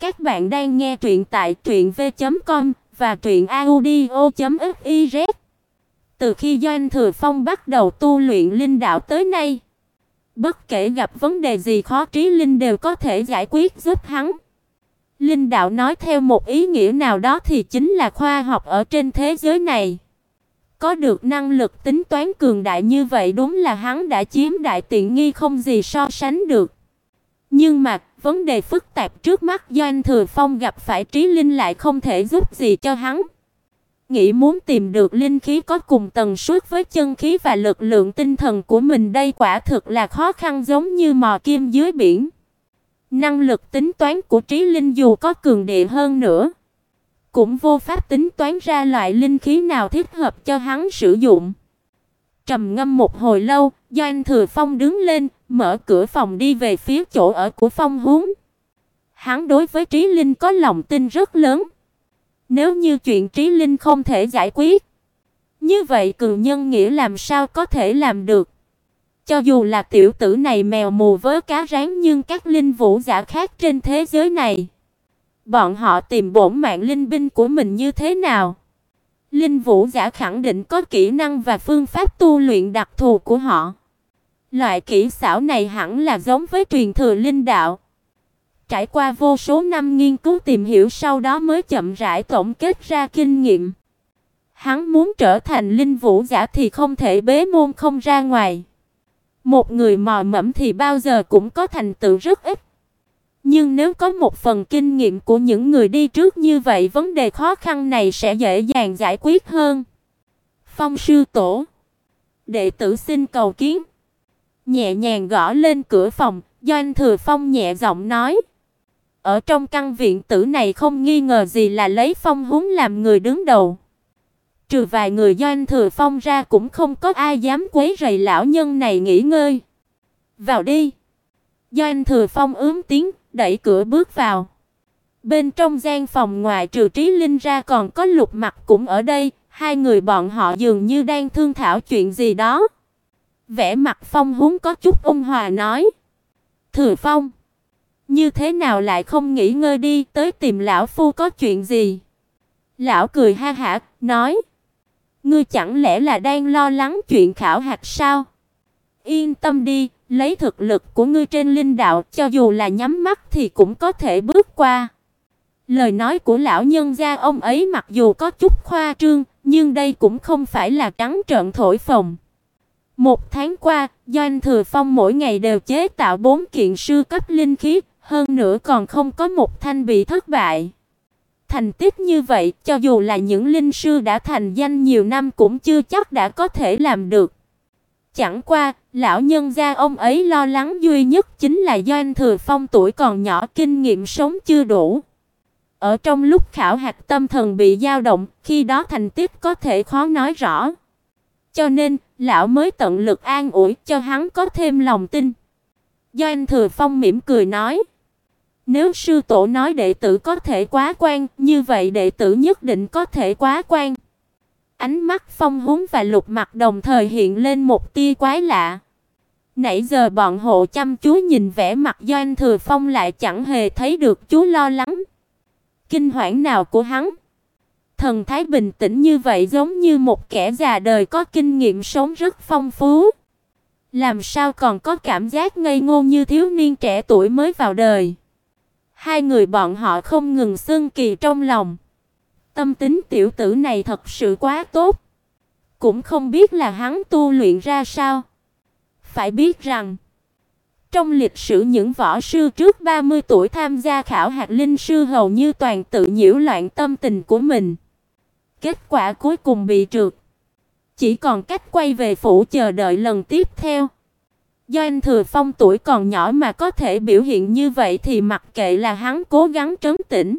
Các bạn đang nghe truyện tại truyệnv.com và truyệnaudio.fiz. Từ khi Doanh Thừa Phong bắt đầu tu luyện linh đạo tới nay, bất kể gặp vấn đề gì khó trí linh đều có thể giải quyết giúp hắn. Linh đạo nói theo một ý nghĩa nào đó thì chính là khoa học ở trên thế giới này. Có được năng lực tính toán cường đại như vậy đúng là hắn đã chiếm đại tiện nghi không gì so sánh được. Nhưng mà, vấn đề phức tạp trước mắt Doanh Thừa Phong gặp phải Trí Linh lại không thể giúp gì cho hắn. Nghĩ muốn tìm được linh khí có cùng tần suất với chân khí và lực lượng tinh thần của mình đây quả thực là khó khăn giống như mò kim dưới biển. Năng lực tính toán của Trí Linh dù có cường địa hơn nữa, cũng vô pháp tính toán ra loại linh khí nào thích hợp cho hắn sử dụng. Trầm ngâm một hồi lâu, Doanh Thừa Phong đứng lên, mở cửa phòng đi về phía chỗ ở của Phong Húm. Hắn đối với Trí Linh có lòng tin rất lớn. Nếu như chuyện Trí Linh không thể giải quyết, như vậy cường nhân nghĩa làm sao có thể làm được? Cho dù là tiểu tử này mèo mù với cá rán nhưng các linh vũ giả khác trên thế giới này, bọn họ tìm bổn mạng linh binh của mình như thế nào? Linh vũ giả khẳng định có kỹ năng và phương pháp tu luyện đặc thù của họ. Loại kỹ xảo này hẳn là giống với truyền thừa linh đạo. Trải qua vô số năm nghiên cứu tìm hiểu sau đó mới chậm rãi tổng kết ra kinh nghiệm. Hắn muốn trở thành linh vũ giả thì không thể bế môn không ra ngoài. Một người mò mẫm thì bao giờ cũng có thành tựu rất ít. Nhưng nếu có một phần kinh nghiệm của những người đi trước như vậy, vấn đề khó khăn này sẽ dễ dàng giải quyết hơn. Phong sư tổ, đệ tử xin cầu kiến. Nhẹ nhàng gõ lên cửa phòng, Doanh Thừa Phong nhẹ giọng nói: "Ở trong căn viện tử này không nghi ngờ gì là lấy Phong Húng làm người đứng đầu." Trừ vài người Doanh Thừa Phong ra cũng không có ai dám quấy rầy lão nhân này nghỉ ngơi. "Vào đi." Doanh Thừa Phong ướm tiếng, đẩy cửa bước vào. Bên trong gian phòng ngoài trừ Trí Linh ra còn có Lục Mặc cũng ở đây, hai người bọn họ dường như đang thương thảo chuyện gì đó. Vẻ mặt Phong Húng có chút ôn hòa nói: "Thừa Phong, như thế nào lại không nghỉ ngơi đi, tới tìm lão phu có chuyện gì?" Lão cười ha hả, nói: "Ngươi chẳng lẽ là đang lo lắng chuyện khảo hạch sao? Yên tâm đi, Lấy thực lực của ngươi trên linh đạo, cho dù là nhắm mắt thì cũng có thể bước qua. Lời nói của lão nhân gia ông ấy mặc dù có chút khoa trương, nhưng đây cũng không phải là trắng trợn thổi phồng. Một tháng qua, Doanh Thừa Phong mỗi ngày đều chế tạo bốn kiện sư cấp linh khí, hơn nữa còn không có một thanh bị thất bại. Thành tích như vậy, cho dù là những linh sư đã thành danh nhiều năm cũng chưa chắc đã có thể làm được. Chẳng qua, lão nhân gia ông ấy lo lắng duy nhất chính là Doanh Thừa Phong tuổi còn nhỏ kinh nghiệm sống chưa đủ. Ở trong lúc khảo hạch tâm thần bị dao động, khi đó thành tích có thể khó nói rõ. Cho nên, lão mới tận lực an ủi cho hắn có thêm lòng tin. Doanh Thừa Phong mỉm cười nói: "Nếu sư tổ nói đệ tử có thể quá quan, như vậy đệ tử nhất định có thể quá quan." Ánh mắt Phong Húng và Lục Mặc đồng thời hiện lên một tia quái lạ. Nãy giờ bọn hộ chăm chú nhìn vẻ mặt Doanh Thừa Phong lại chẳng hề thấy được chú lo lắng, kinh hoảng nào của hắn. Thần thái bình tĩnh như vậy giống như một kẻ già đời có kinh nghiệm sống rất phong phú. Làm sao còn có cảm giác ngây ngô như thiếu niên trẻ tuổi mới vào đời. Hai người bọn họ không ngừng xưng kỳ trong lòng. Tâm tính tiểu tử này thật sự quá tốt. Cũng không biết là hắn tu luyện ra sao. Phải biết rằng, trong lịch sử những võ sư trước 30 tuổi tham gia khảo hạt linh sư hầu như toàn tự nhiễu loạn tâm tình của mình. Kết quả cuối cùng bị trượt. Chỉ còn cách quay về phủ chờ đợi lần tiếp theo. Do anh Thừa Phong tuổi còn nhỏ mà có thể biểu hiện như vậy thì mặc kệ là hắn cố gắng trấn tĩnh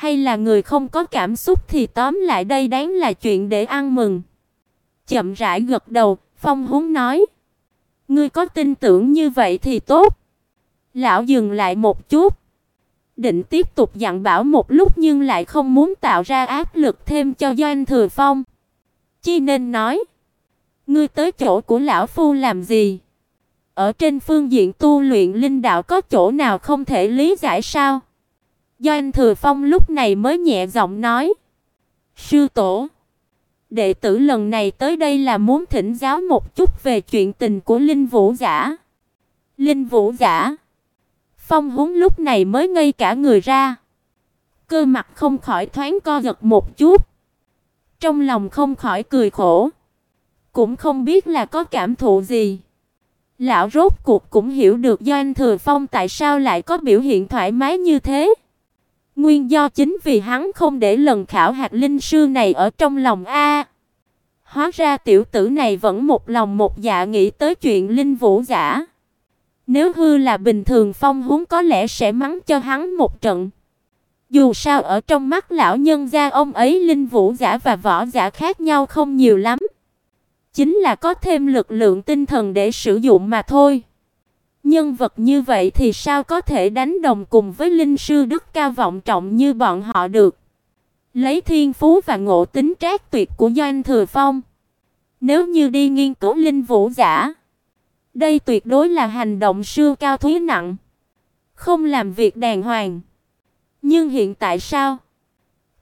hay là người không có cảm xúc thì tóm lại đây đáng là chuyện để ăn mừng. Chậm rãi gật đầu, Phong Húng nói: "Ngươi có tin tưởng như vậy thì tốt." Lão dừng lại một chút, định tiếp tục dặn bảo một lúc nhưng lại không muốn tạo ra áp lực thêm cho Doanh Thừa Phong. Chi nên nói: "Ngươi tới chỗ của lão phu làm gì?" Ở trên phương diện tu luyện linh đạo có chỗ nào không thể lý giải sao? Doanh Thừa Phong lúc này mới nhẹ giọng nói: "Sư tổ, đệ tử lần này tới đây là muốn thỉnh giáo một chút về chuyện tình của Linh Vũ giả." Linh Vũ giả? Phong Húng lúc này mới ngây cả người ra. Cơ mặt không khỏi thoáng co giật một chút. Trong lòng không khỏi cười khổ, cũng không biết là có cảm thụ gì. Lão rốt cuộc cũng hiểu được Doanh Thừa Phong tại sao lại có biểu hiện thoải mái như thế. Nguyên do chính vì hắn không để lần khảo hạt linh sư này ở trong lòng a. Hóa ra tiểu tử này vẫn một lòng một dạ nghĩ tới chuyện linh vũ giả. Nếu hư là bình thường Phong huống có lẽ sẽ mắng cho hắn một trận. Dù sao ở trong mắt lão nhân gia ông ấy linh vũ giả và võ giả khác nhau không nhiều lắm. Chính là có thêm lực lượng tinh thần để sử dụng mà thôi. Nhân vật như vậy thì sao có thể đánh đồng cùng với linh sư đức cao vọng trọng như bọn họ được. Lấy thiên phú và ngộ tính trác tuyệt của Doanh Thừa Phong, nếu như đi nghiên cứu linh vũ giả, đây tuyệt đối là hành động siêu cao thúy nặng, không làm việc đàng hoàng. Nhưng hiện tại sao?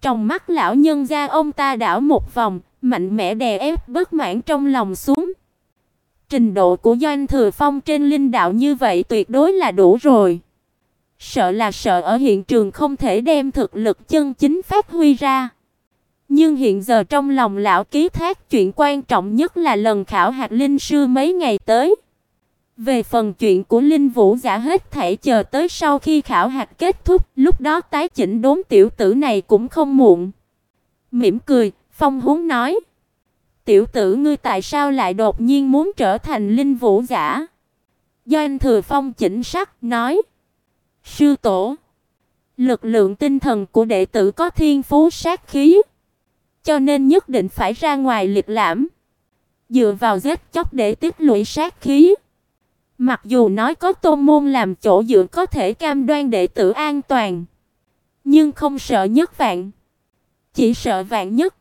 Trong mắt lão nhân gia ông ta đảo một vòng, mạnh mẽ đè ép bất mãn trong lòng xuống. Trình độ của Doanh Thừa Phong trên linh đạo như vậy tuyệt đối là đủ rồi. Sợ là sợ ở hiện trường không thể đem thực lực chân chính phát huy ra. Nhưng hiện giờ trong lòng lão ký thác chuyện quan trọng nhất là lần khảo hạt linh sư mấy ngày tới. Về phần chuyện của Linh Vũ giả hết thảy chờ tới sau khi khảo hạt kết thúc, lúc đó tái chỉnh đốn tiểu tử này cũng không muộn. Mỉm cười, Phong Húng nói: "Tiểu tử ngươi tại sao lại đột nhiên muốn trở thành Linh Vũ giả?" Doanh Thừa Phong chỉnh sắc nói: "Sư tổ, lực lượng tinh thần của đệ tử có thiên phú sát khí, cho nên nhất định phải ra ngoài liệt lãm, dựa vào giết chóc để tích lũy sát khí." Mặc dù nói có tôn môn làm chỗ dựa có thể cam đoan đệ tử an toàn, nhưng không sợ nhất vạn, chỉ sợ vạn nhất.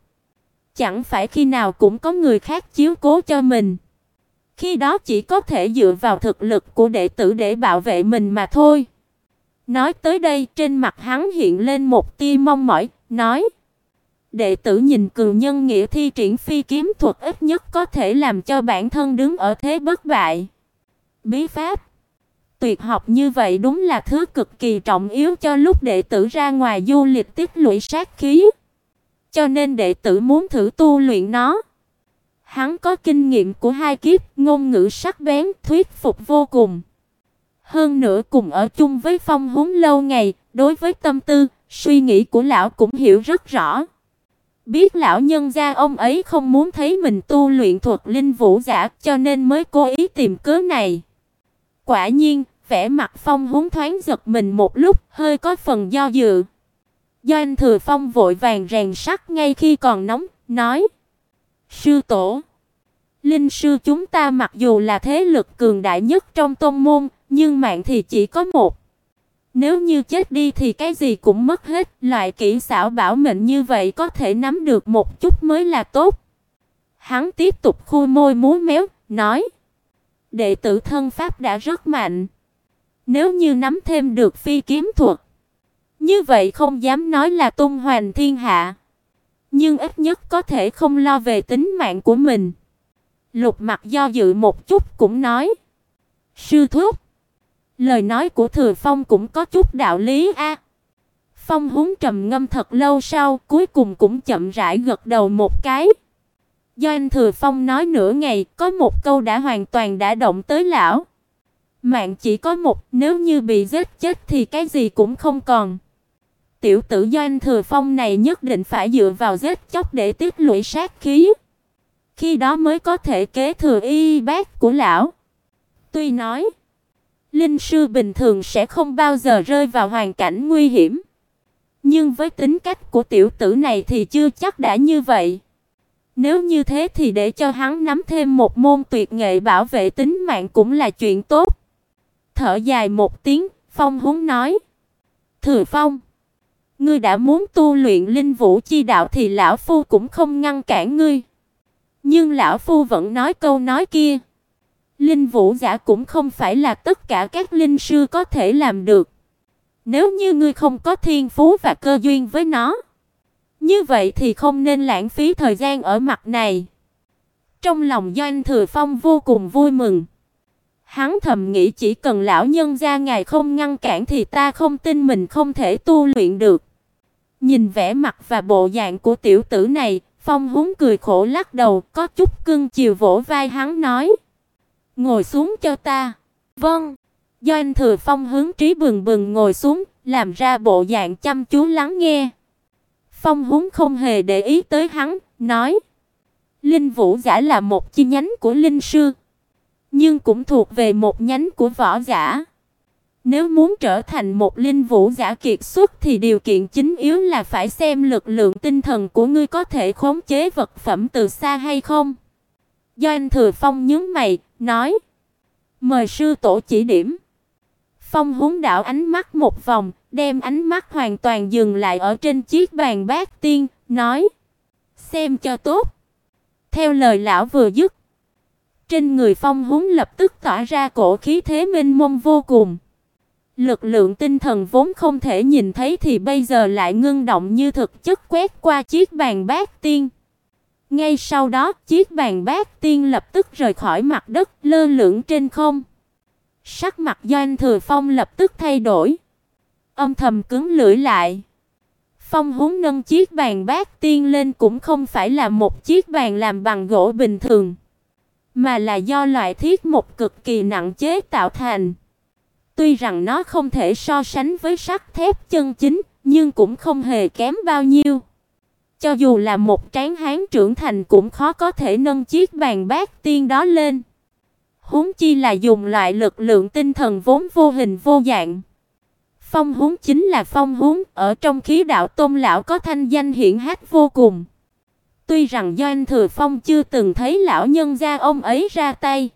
Chẳng phải khi nào cũng có người khác chiếu cố cho mình. Khi đó chỉ có thể dựa vào thực lực của đệ tử để bảo vệ mình mà thôi. Nói tới đây, trên mặt hắn hiện lên một tia mong mỏi, nói: Đệ tử nhìn cường nhân nghĩa thi triển phi kiếm thuật ít nhất có thể làm cho bản thân đứng ở thế bất bại bí pháp. Tuyệt học như vậy đúng là thứ cực kỳ trọng yếu cho lúc đệ tử ra ngoài du lịch tích lũy sát khí. Cho nên đệ tử muốn thử tu luyện nó. Hắn có kinh nghiệm của hai kiếp, ngôn ngữ sắc bén, thuyết phục vô cùng. Hơn nữa cùng ở chung với Phong Húng lâu ngày, đối với tâm tư, suy nghĩ của lão cũng hiểu rất rõ. Biết lão nhân gia ông ấy không muốn thấy mình tu luyện thuật linh vũ giả, cho nên mới cố ý tìm cớ này. Quả nhiên, vẻ mặt Phong húng thoáng giật mình một lúc, hơi có phần do dự. do anh Thừa Phong vội vàng rèn sắt ngay khi còn nóng, nói: "Sư tổ, linh sư chúng ta mặc dù là thế lực cường đại nhất trong tôn môn, nhưng mạng thì chỉ có một. Nếu như chết đi thì cái gì cũng mất hết, loại kỹ xảo bảo mệnh như vậy có thể nắm được một chút mới là tốt." Hắn tiếp tục khui môi múa méo, nói: Đệ tử thân pháp đã rất mạnh. Nếu như nắm thêm được phi kiếm thuật, như vậy không dám nói là tung hoành thiên hạ, nhưng ít nhất có thể không lo về tính mạng của mình. Lục Mặc do dự một chút cũng nói: "Sư thúc, lời nói của Thừa Phong cũng có chút đạo lý a." Phong Húng trầm ngâm thật lâu sau, cuối cùng cũng chậm rãi gật đầu một cái. Do anh Thừa Phong nói nửa ngày, có một câu đã hoàn toàn đã động tới lão. Mạng chỉ có một, nếu như bị giết chết thì cái gì cũng không còn. Tiểu tử do anh Thừa Phong này nhất định phải dựa vào giết chóc để tiết lũy sát khí. Khi đó mới có thể kế thừa y bác của lão. Tuy nói, linh sư bình thường sẽ không bao giờ rơi vào hoàn cảnh nguy hiểm. Nhưng với tính cách của tiểu tử này thì chưa chắc đã như vậy. Nếu như thế thì để cho hắn nắm thêm một môn tuyệt nghệ bảo vệ tính mạng cũng là chuyện tốt. Thở dài một tiếng, Phong Húng nói: "Thừa Phong, ngươi đã muốn tu luyện linh vũ chi đạo thì lão phu cũng không ngăn cản ngươi. Nhưng lão phu vẫn nói câu nói kia, linh vũ giả cũng không phải là tất cả các linh sư có thể làm được. Nếu như ngươi không có thiên phú và cơ duyên với nó, như vậy thì không nên lãng phí thời gian ở mặt này. Trong lòng Doanh Thừa Phong vô cùng vui mừng. Hắn thầm nghĩ chỉ cần lão nhân gia ngài không ngăn cản thì ta không tin mình không thể tu luyện được. Nhìn vẻ mặt và bộ dạng của tiểu tử này, Phong Húng cười khổ lắc đầu, có chút cưng chiều vỗ vai hắn nói: "Ngồi xuống cho ta." "Vâng." Doanh Thừa Phong hướng trí bừng bừng ngồi xuống, làm ra bộ dạng chăm chú lắng nghe. Phong Húng không hề để ý tới hắn, nói: "Linh Vũ giả là một chi nhánh của linh sư, nhưng cũng thuộc về một nhánh của võ giả. Nếu muốn trở thành một linh vũ giả kiệt xuất thì điều kiện chính yếu là phải xem lực lượng tinh thần của ngươi có thể khống chế vật phẩm từ xa hay không." Do anh Thừa Phong nhướng mày, nói: "Mời sư tổ chỉ điểm." Phong Húng đảo ánh mắt một vòng, đem ánh mắt hoàn toàn dừng lại ở trên chiếc bàn bát tiên, nói: "Xem cho tốt." Theo lời lão vừa dứt, trên người Phong Húng lập tức tỏa ra cổ khí thế mênh mông vô cùng. Lực lượng tinh thần vốn không thể nhìn thấy thì bây giờ lại ngưng động như thực chất quét qua chiếc bàn bát tiên. Ngay sau đó, chiếc bàn bát tiên lập tức rời khỏi mặt đất, lơ lửng trên không. Sắc mặt Doanh Thừa Phong lập tức thay đổi, âm thầm cứng lưỡi lại. Phong Húng nâng chiếc bàn bát tiên lên cũng không phải là một chiếc bàn làm bằng gỗ bình thường, mà là do loại thiết một cực kỳ nặng chế tạo thành. Tuy rằng nó không thể so sánh với sắt thép chân chính, nhưng cũng không hề kém bao nhiêu. Cho dù là một tráng hán trưởng thành cũng khó có thể nâng chiếc bàn bát tiên đó lên. Huống chi là dùng loại lực lượng tinh thần vốn vô hình vô dạng. Phong Huống chính là Phong Huống ở trong khí đạo Tôn lão có thanh danh hiển hách vô cùng. Tuy rằng Doanh Thừa Phong chưa từng thấy lão nhân gia ông ấy ra tay,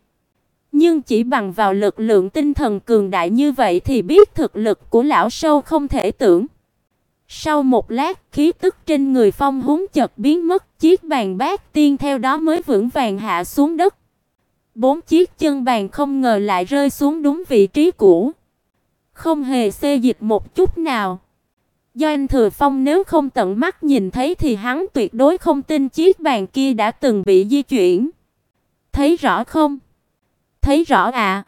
nhưng chỉ bằng vào lực lượng tinh thần cường đại như vậy thì biết thực lực của lão sâu không thể tưởng. Sau một lát, khí tức trên người Phong Huống chợt biến mất, chiếc bàn bát tiên theo đó mới vững vàng hạ xuống đất. Bốn chiếc chân bàn không ngờ lại rơi xuống đúng vị trí cũ, không hề xê dịch một chút nào. Do anh Thừa Phong nếu không tận mắt nhìn thấy thì hắn tuyệt đối không tin chiếc bàn kia đã từng bị di chuyển. Thấy rõ không? Thấy rõ ạ. À.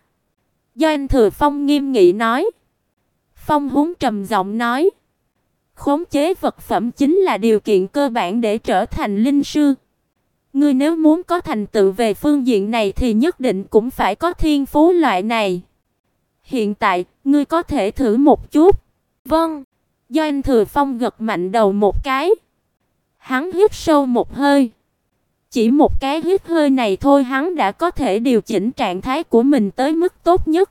Do anh Thừa Phong nghiêm nghị nói. Phong húng trầm giọng nói. Khống chế vật phẩm chính là điều kiện cơ bản để trở thành linh sư. Ngươi nếu muốn có thành tựu về phương diện này thì nhất định cũng phải có thiên phú loại này. Hiện tại, ngươi có thể thử một chút. Vâng. Do anh Thừa Phong gật mạnh đầu một cái. Hắn hít sâu một hơi. Chỉ một cái hít hơi này thôi hắn đã có thể điều chỉnh trạng thái của mình tới mức tốt nhất.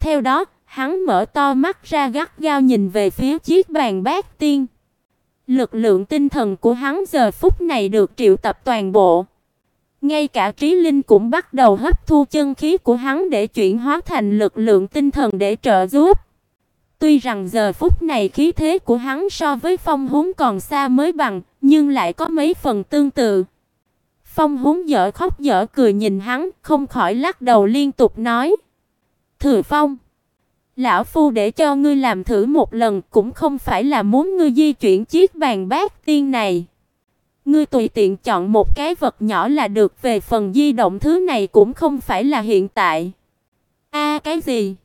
Theo đó, hắn mở to mắt ra gắt gao nhìn về phía chiếc bàn bát tiên. Lực lượng tinh thần của hắn giờ phút này được triệu tập toàn bộ. Ngay cả trí linh cũng bắt đầu hấp thu chân khí của hắn để chuyển hóa thành lực lượng tinh thần để trợ giúp. Tuy rằng giờ phút này khí thế của hắn so với phong húng còn xa mới bằng, nhưng lại có mấy phần tương tự. Phong húng dở khóc dở cười nhìn hắn, không khỏi lắc đầu liên tục nói. Thừa phong, lão phu để cho ngươi làm thử một lần cũng không phải là muốn ngươi di chuyển chiếc bàn bát tiên này. Ngươi tùy tiện chọn một cái vật nhỏ là được về phần di động thứ này cũng không phải là hiện tại. A cái gì?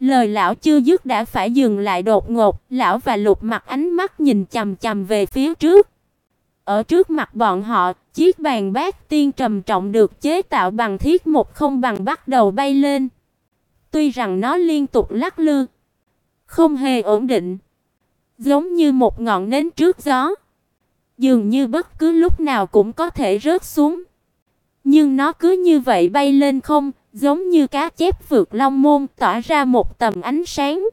Lời lão chưa dứt đã phải dừng lại đột ngột, lão và Lục Mặc ánh mắt nhìn chằm chằm về phía trước. Ở trước mặt bọn họ, chiếc bàn bát tiên trầm trọng được chế tạo bằng thiết một không bằng bắt đầu bay lên. Tuy rằng nó liên tục lắc lư, không hề ổn định, giống như một ngọn nến trước gió, dường như bất cứ lúc nào cũng có thể rớt xuống. Nhưng nó cứ như vậy bay lên không, giống như cá chép vượt long môn tỏa ra một tầm ánh sáng.